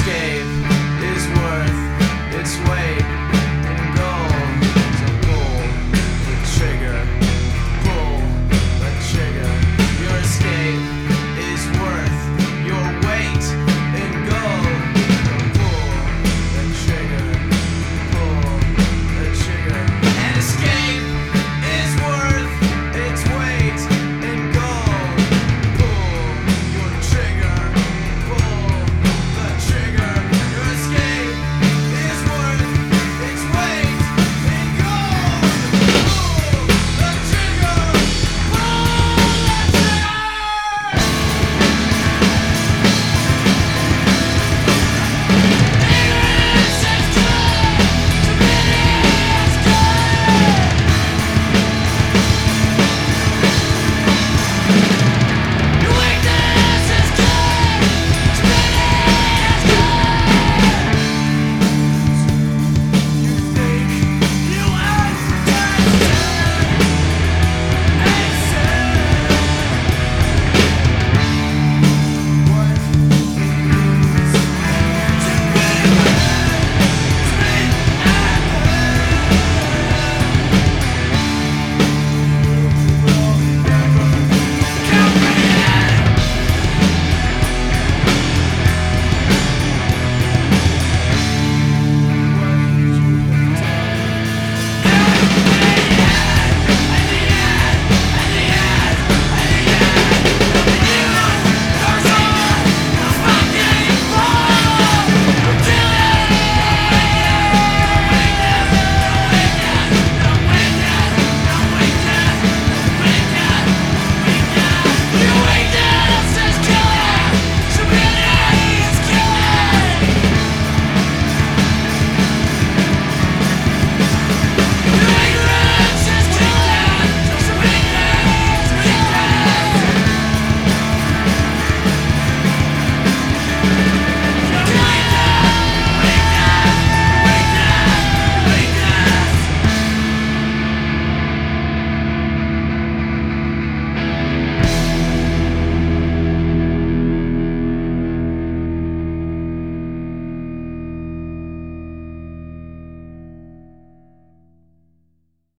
escape.